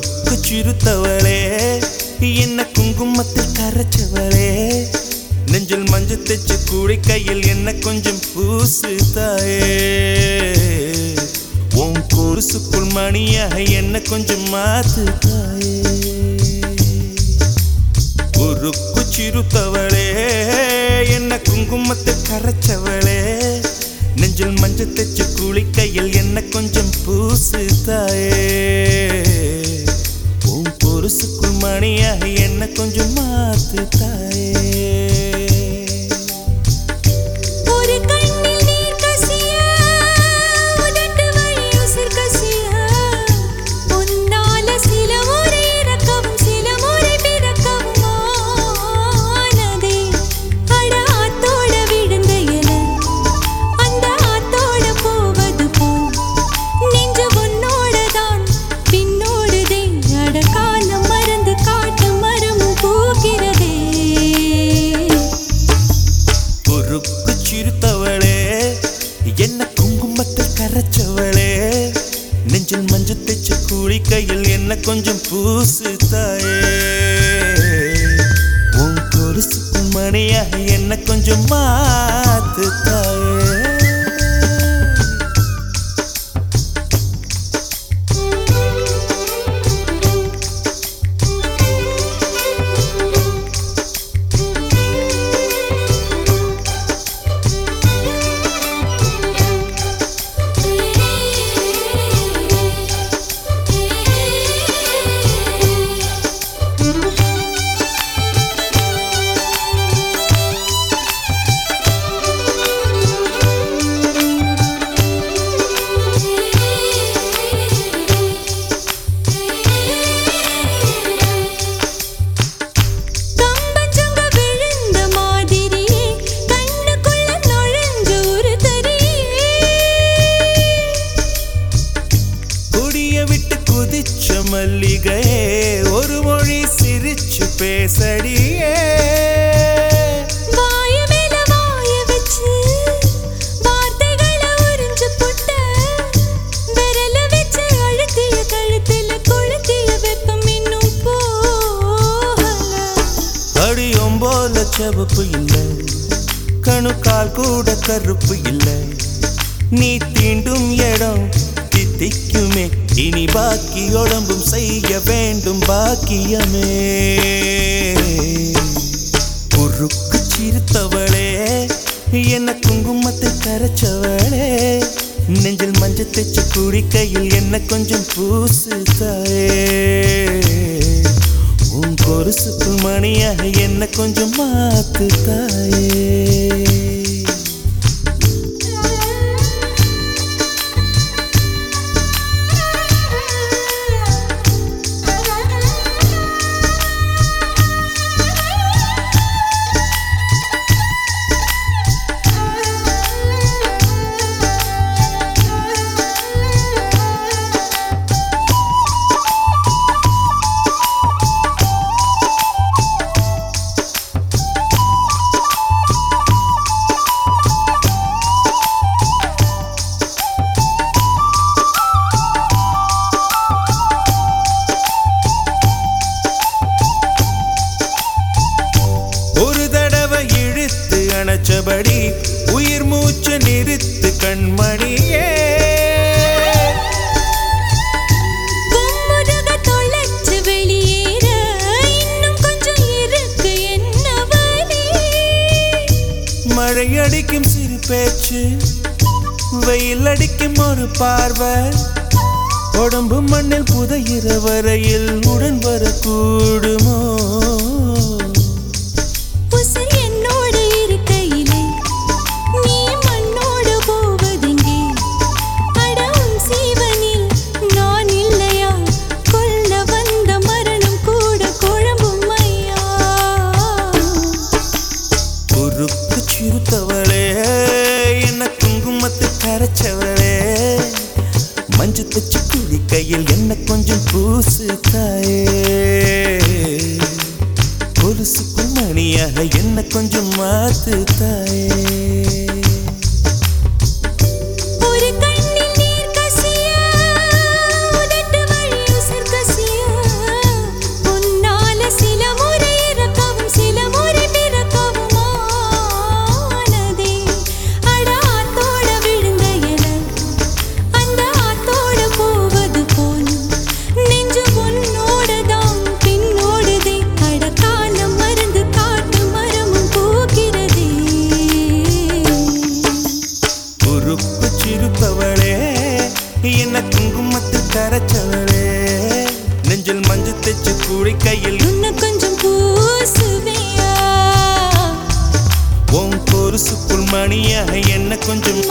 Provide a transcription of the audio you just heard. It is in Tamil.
சிறுத்தவளே என்ன குங்குமத்தில் கரைச்சவளே. நெஞ்சில் மஞ்சள் தைச்சு கூடை கையில் என்ன கொஞ்சம் பூசு தாயே உன் கொருசுக்குள் மணியாக என்ன கொஞ்சம் மாத்து தாயே உருக்கு சிறுத்தவளே என்ன குங்குமத்தில் கரைச்சவளே. நெஞ்சில் மஞ்சள் தைச்சு குளிக்கையில் என்ன கொஞ்சம் பூசு தாயே உன் மணியாக என்ன கொஞ்சம் மாத்து தாயே நெஞ்சில் மஞ்சள் தைச்ச கையில் என்ன கொஞ்சம் பூசு தாயே. உன் கொலுசுக்கு மணியாக என்ன கொஞ்சம் மாத்து. மல்லிகையே ஒரு மொழி சிரிச்சு பேசடியே. போல செவப்பு இல்லை கணுக்கால் கூட கருப்பு இல்லை. நீ தீண்டும் இடம் திக்குமே இனி பாக்கி உடம்பும் செய்ய வேண்டும் பாக்கியமே. குறுக்கு சிரித்தவளே என்ன குங்குமத்தை கரைச்சவளே. நெஞ்சில் மஞ்சள் தைச்சு குடிக்கையில் என்ன கொஞ்சம் பூசு தாயே உன் கொருசுக்கு மணியாக என்ன கொஞ்சம் மாத்து தாயே வழி? மழை அடிக்கும் சிறு பேச்சு வெயில் அடிக்கும் ஒரு பார்வை. உடம்பு மண்ணில் புதையிற வரையில் உடன் வரக்கூடுமோ? கரைச்சவளே. நெஞ்சில் மஞ்சு கூடி கையில் இன்னும் கொஞ்சம் பூசுவியா? உன் பொருசுக்குள் மணியாக என்ன கொஞ்சம்